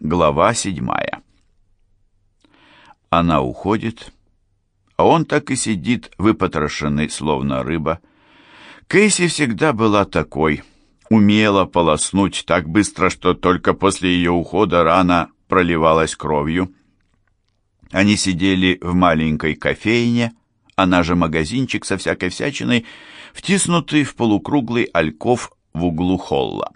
Глава седьмая. Она уходит, а он так и сидит, выпотрошенный, словно рыба. Кейси всегда была такой, умела полоснуть так быстро, что только после ее ухода рана проливалась кровью. Они сидели в маленькой кофейне, она же магазинчик со всякой всячиной, втиснутый в полукруглый альков в углу холла.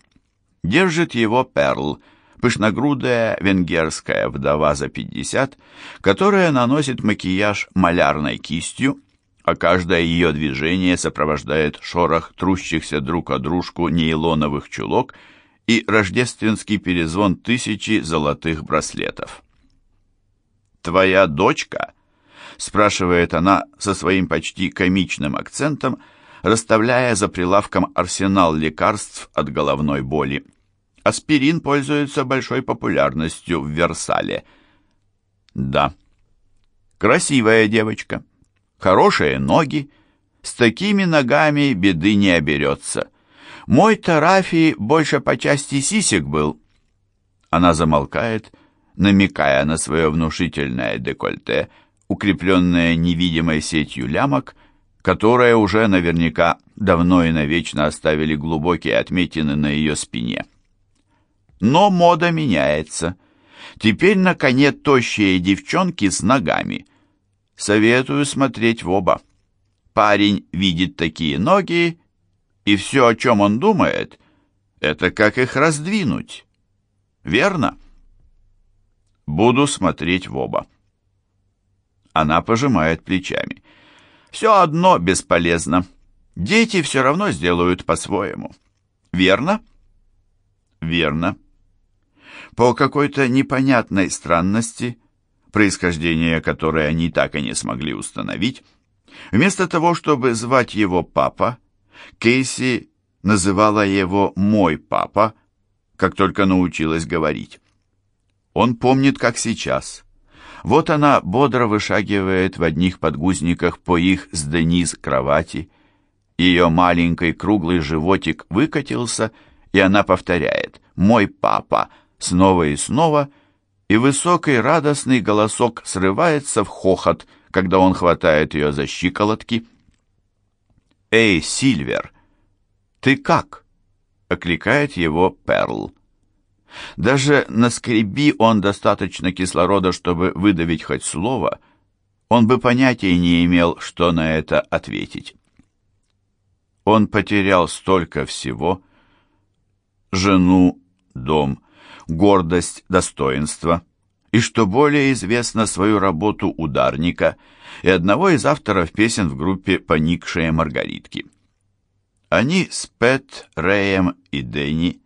Держит его Перл — пышногрудая венгерская вдова за 50, которая наносит макияж малярной кистью, а каждое ее движение сопровождает шорох трущихся друг о дружку нейлоновых чулок и рождественский перезвон тысячи золотых браслетов. «Твоя дочка?» — спрашивает она со своим почти комичным акцентом, расставляя за прилавком арсенал лекарств от головной боли. Аспирин пользуется большой популярностью в Версале. Да. Красивая девочка. Хорошие ноги. С такими ногами беды не оберется. Мой Тарафи больше по части сисек был. Она замолкает, намекая на свое внушительное декольте, укрепленное невидимой сетью лямок, которые уже наверняка давно и навечно оставили глубокие отметины на ее спине. Но мода меняется. Теперь на коне тощие девчонки с ногами. Советую смотреть в оба. Парень видит такие ноги, и все, о чем он думает, это как их раздвинуть. Верно? Буду смотреть в оба. Она пожимает плечами. Все одно бесполезно. Дети все равно сделают по-своему. Верно? Верно. По какой-то непонятной странности, происхождение которой они так и не смогли установить, вместо того, чтобы звать его папа, Кейси называла его «мой папа», как только научилась говорить. Он помнит, как сейчас. Вот она бодро вышагивает в одних подгузниках по их с Дениз кровати. Ее маленький круглый животик выкатился, и она повторяет «мой папа», снова и снова, и высокий радостный голосок срывается в хохот, когда он хватает ее за щиколотки. «Эй, Сильвер, ты как?» — окликает его Перл. Даже наскреби он достаточно кислорода, чтобы выдавить хоть слово, он бы понятия не имел, что на это ответить. Он потерял столько всего — жену, дом, гордость, достоинство, и, что более известно, свою работу ударника и одного из авторов песен в группе «Поникшие Маргаритки». Они с Пэт, Рэем и Дэнни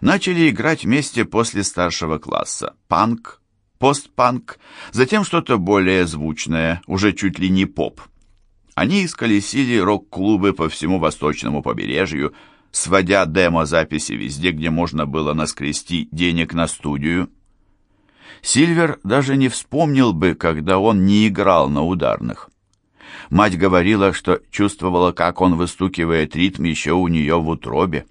начали играть вместе после старшего класса. Панк, постпанк, затем что-то более звучное, уже чуть ли не поп. Они исколесили рок-клубы по всему восточному побережью, сводя демо-записи везде, где можно было наскрести денег на студию. Сильвер даже не вспомнил бы, когда он не играл на ударных. Мать говорила, что чувствовала, как он выстукивает ритм еще у нее в утробе.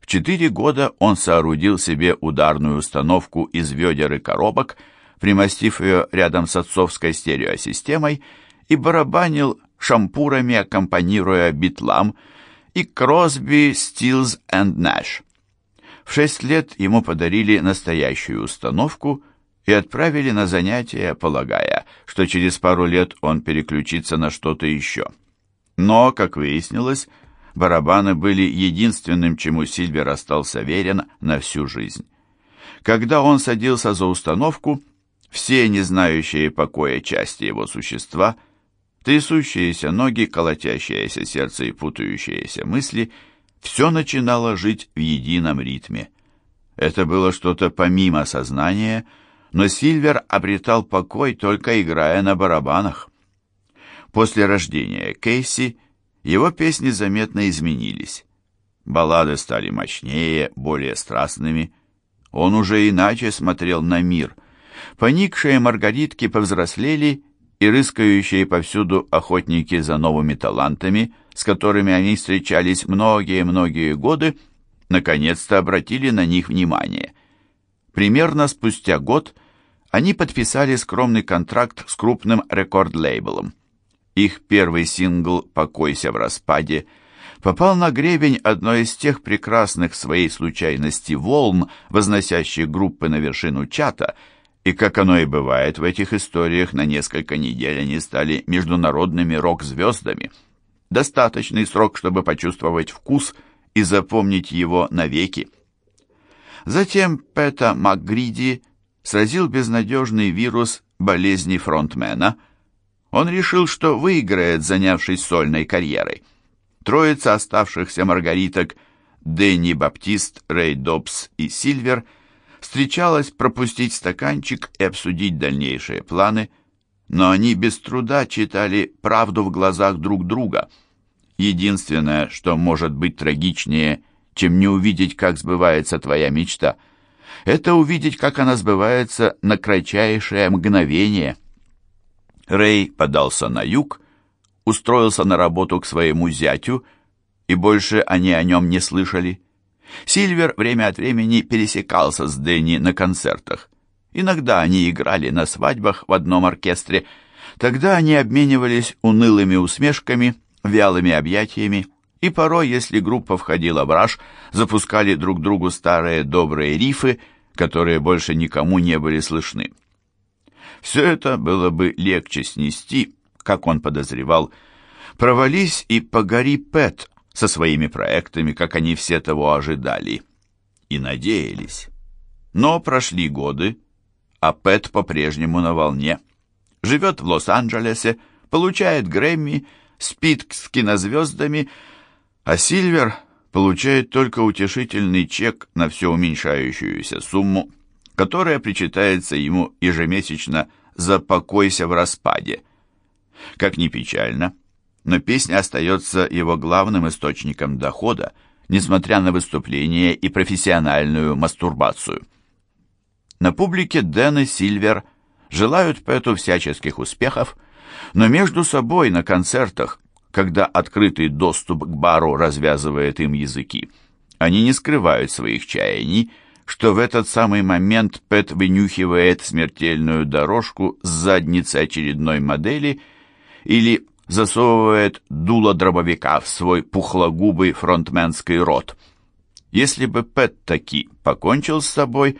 В четыре года он соорудил себе ударную установку из ведер и коробок, примостив ее рядом с отцовской стереосистемой, и барабанил шампурами, аккомпанируя битлам, и Кросби, Стилз энд Нэш. В шесть лет ему подарили настоящую установку и отправили на занятия, полагая, что через пару лет он переключится на что-то еще. Но, как выяснилось, барабаны были единственным, чему Сильвер остался верен на всю жизнь. Когда он садился за установку, все не знающие покоя части его существа – Трясущиеся ноги, колотящееся сердце и путающиеся мысли — все начинало жить в едином ритме. Это было что-то помимо сознания, но Сильвер обретал покой, только играя на барабанах. После рождения Кейси его песни заметно изменились. Баллады стали мощнее, более страстными. Он уже иначе смотрел на мир. Поникшие маргаритки повзрослели и рыскающие повсюду охотники за новыми талантами, с которыми они встречались многие-многие годы, наконец-то обратили на них внимание. Примерно спустя год они подписали скромный контракт с крупным рекорд-лейблом. Их первый сингл «Покойся в распаде» попал на гребень одной из тех прекрасных своей случайности волн, возносящих группы на вершину чата, и, как оно и бывает в этих историях, на несколько недель они стали международными рок-звездами. Достаточный срок, чтобы почувствовать вкус и запомнить его навеки. Затем Пэта МакГриди сразил безнадежный вирус болезни фронтмена. Он решил, что выиграет, занявшись сольной карьерой. Троица оставшихся маргариток Дэнни Баптист, Рэй Добс и Сильвер встречалась пропустить стаканчик и обсудить дальнейшие планы, но они без труда читали правду в глазах друг друга. Единственное, что может быть трагичнее – чем не увидеть, как сбывается твоя мечта. Это увидеть, как она сбывается на кратчайшее мгновение. Рэй подался на юг, устроился на работу к своему зятю, и больше они о нем не слышали. Сильвер время от времени пересекался с Дэнни на концертах. Иногда они играли на свадьбах в одном оркестре. Тогда они обменивались унылыми усмешками, вялыми объятиями и порой, если группа входила в раж, запускали друг другу старые добрые рифы, которые больше никому не были слышны. Все это было бы легче снести, как он подозревал, провались и погори Пэт со своими проектами, как они все того ожидали и надеялись. Но прошли годы, а Пэт по-прежнему на волне. Живет в Лос-Анджелесе, получает Грэмми, спит с кинозвездами, а Сильвер получает только утешительный чек на все уменьшающуюся сумму, которая причитается ему ежемесячно за «покойся в распаде». Как ни печально, но песня остается его главным источником дохода, несмотря на выступления и профессиональную мастурбацию. На публике Дэн и Сильвер желают Пэту всяческих успехов, но между собой на концертах когда открытый доступ к бару развязывает им языки. Они не скрывают своих чаяний, что в этот самый момент Пэт вынюхивает смертельную дорожку с задницы очередной модели или засовывает дуло дробовика в свой пухлогубый фронтменский рот. Если бы Пэт таки покончил с собой,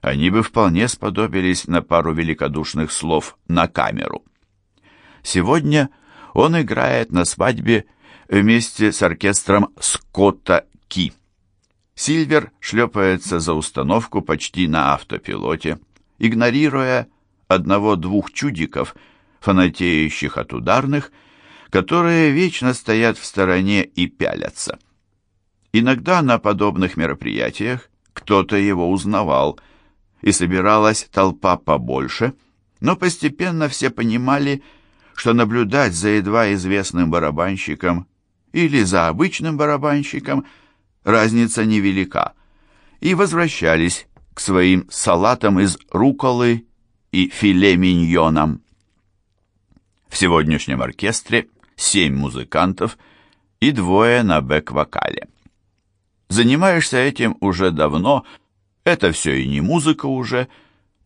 они бы вполне сподобились на пару великодушных слов на камеру. Сегодня он играет на свадьбе вместе с оркестром Скотта Ки. Сильвер шлепается за установку почти на автопилоте, игнорируя одного-двух чудиков, фанатеющих от ударных, которые вечно стоят в стороне и пялятся. Иногда на подобных мероприятиях кто-то его узнавал, и собиралась толпа побольше, но постепенно все понимали, что наблюдать за едва известным барабанщиком или за обычным барабанщиком разница невелика, и возвращались к своим салатам из руколы и филе миньоном. В сегодняшнем оркестре семь музыкантов и двое на бэк-вокале. Занимаешься этим уже давно, это все и не музыка уже,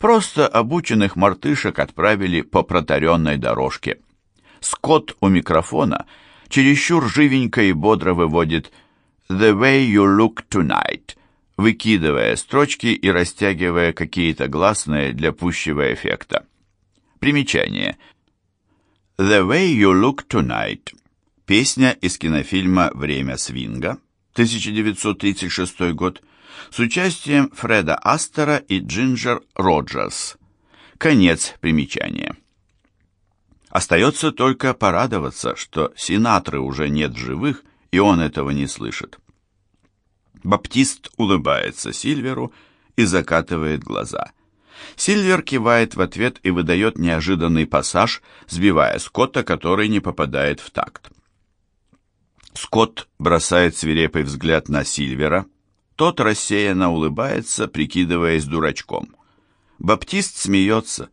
Просто обученных мартышек отправили по протаренной дорожке. Скотт у микрофона чересчур живенько и бодро выводит «The way you look tonight», выкидывая строчки и растягивая какие-то гласные для пущего эффекта. Примечание. «The way you look tonight» Песня из кинофильма «Время свинга», 1936 год, с участием Фреда Астера и Джинджер Роджерс. Конец примечания. Остается только порадоваться, что Синатры уже нет живых, и он этого не слышит. Баптист улыбается Сильверу и закатывает глаза. Сильвер кивает в ответ и выдает неожиданный пассаж, сбивая Скотта, который не попадает в такт. Скотт бросает свирепый взгляд на Сильвера, тот рассеянно улыбается, прикидываясь дурачком. Баптист смеется.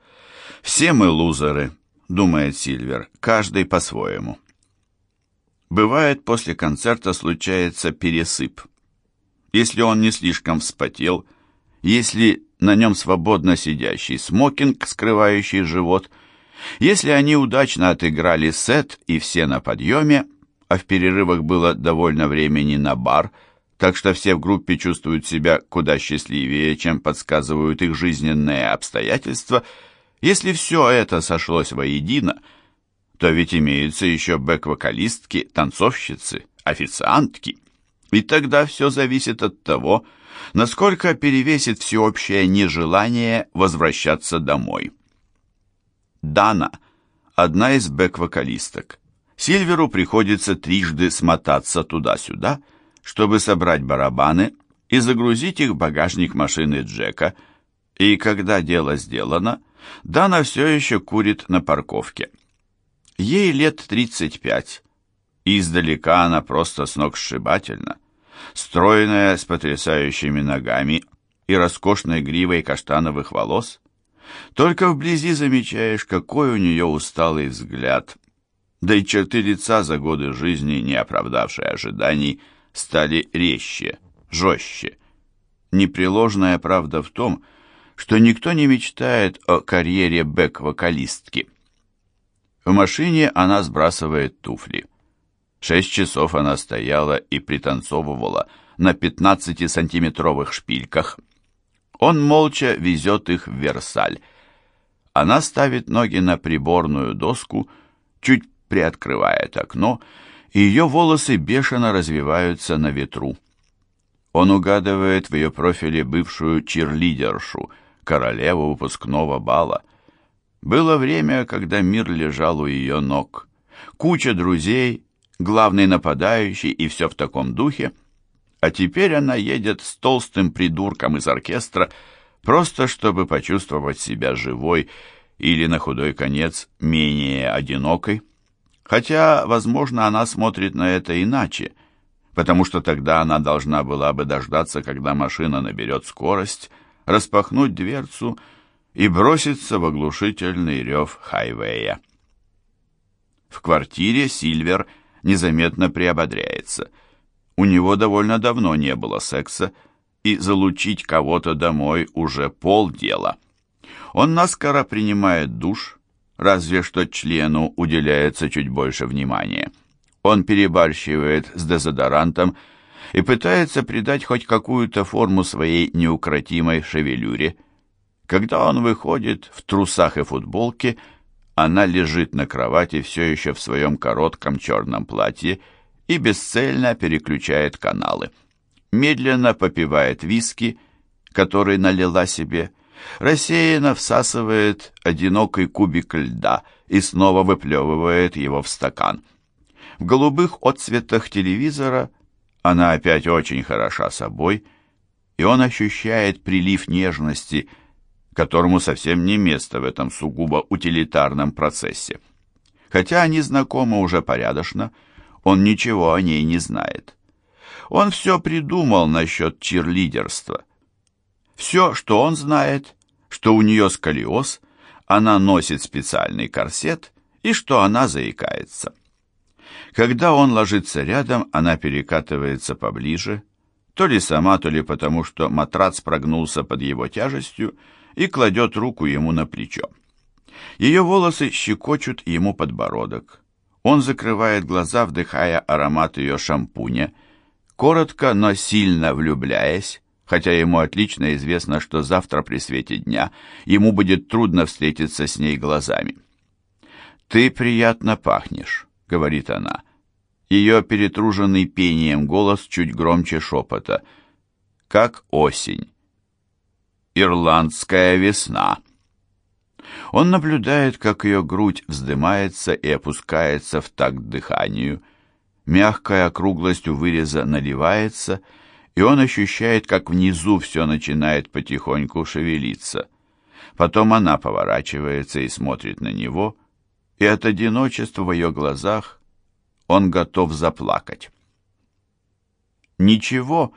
«Все мы лузеры», — думает Сильвер, — «каждый по-своему». Бывает, после концерта случается пересып. Если он не слишком вспотел, если на нем свободно сидящий смокинг, скрывающий живот. Если они удачно отыграли сет и все на подъеме, а в перерывах было довольно времени на бар, так что все в группе чувствуют себя куда счастливее, чем подсказывают их жизненные обстоятельства, если все это сошлось воедино, то ведь имеются еще бэк-вокалистки, танцовщицы, официантки. И тогда все зависит от того, насколько перевесит всеобщее нежелание возвращаться домой. Дана – одна из бэк-вокалисток. Сильверу приходится трижды смотаться туда-сюда, чтобы собрать барабаны и загрузить их в багажник машины Джека, и когда дело сделано, Дана все еще курит на парковке. Ей лет 35, и издалека она просто сногсшибательна стройная, с потрясающими ногами и роскошной гривой каштановых волос. Только вблизи замечаешь, какой у нее усталый взгляд. Да и черты лица за годы жизни, не оправдавшие ожиданий, стали резче, жестче. Непреложная правда в том, что никто не мечтает о карьере бэк-вокалистки. В машине она сбрасывает туфли. Шесть часов она стояла и пританцовывала на 15-сантиметровых шпильках. Он молча везет их в Версаль. Она ставит ноги на приборную доску, чуть приоткрывает окно, и ее волосы бешено развиваются на ветру. Он угадывает в ее профиле бывшую чирлидершу, королеву выпускного бала. Было время, когда мир лежал у ее ног. Куча друзей, главный нападающий и все в таком духе. А теперь она едет с толстым придурком из оркестра, просто чтобы почувствовать себя живой или, на худой конец, менее одинокой. Хотя, возможно, она смотрит на это иначе, потому что тогда она должна была бы дождаться, когда машина наберет скорость, распахнуть дверцу и броситься в оглушительный рев хайвея. В квартире Сильвер – незаметно приободряется. У него довольно давно не было секса, и залучить кого-то домой уже полдела. Он наскоро принимает душ, разве что члену уделяется чуть больше внимания. Он перебарщивает с дезодорантом и пытается придать хоть какую-то форму своей неукротимой шевелюре. Когда он выходит в трусах и футболке – она лежит на кровати все еще в своем коротком черном платье и бесцельно переключает каналы. Медленно попивает виски, который налила себе, рассеянно всасывает одинокий кубик льда и снова выплевывает его в стакан. В голубых отцветах телевизора она опять очень хороша собой, и он ощущает прилив нежности – которому совсем не место в этом сугубо утилитарном процессе. Хотя они знакомы уже порядочно, он ничего о ней не знает. Он все придумал насчет чирлидерства. Все, что он знает, что у нее сколиоз, она носит специальный корсет и что она заикается. Когда он ложится рядом, она перекатывается поближе, то ли сама, то ли потому, что матрац прогнулся под его тяжестью, и кладет руку ему на плечо. Ее волосы щекочут ему подбородок. Он закрывает глаза, вдыхая аромат ее шампуня, коротко, но сильно влюбляясь, хотя ему отлично известно, что завтра при свете дня ему будет трудно встретиться с ней глазами. «Ты приятно пахнешь», — говорит она. Ее перетруженный пением голос чуть громче шепота. «Как осень» ирландская весна. Он наблюдает, как ее грудь вздымается и опускается в такт дыханию. Мягкая округлость у выреза наливается, и он ощущает, как внизу все начинает потихоньку шевелиться. Потом она поворачивается и смотрит на него, и от одиночества в ее глазах он готов заплакать. «Ничего,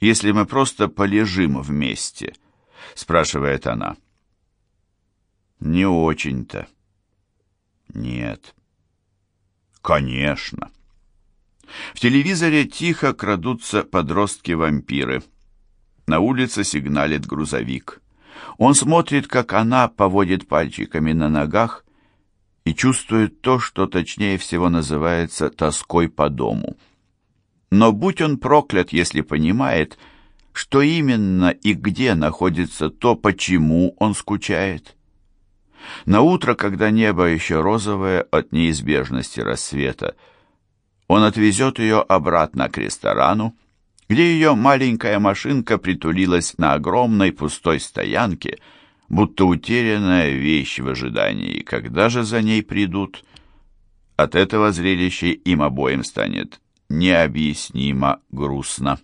если мы просто полежим вместе», — спрашивает она. «Не очень-то». «Нет». «Конечно». В телевизоре тихо крадутся подростки-вампиры. На улице сигналит грузовик. Он смотрит, как она поводит пальчиками на ногах и чувствует то, что точнее всего называется тоской по дому. Но будь он проклят, если понимает, что именно и где находится то, почему он скучает. На утро, когда небо еще розовое от неизбежности рассвета, он отвезет ее обратно к ресторану, где ее маленькая машинка притулилась на огромной пустой стоянке, будто утерянная вещь в ожидании, когда же за ней придут. От этого зрелища им обоим станет необъяснимо грустно.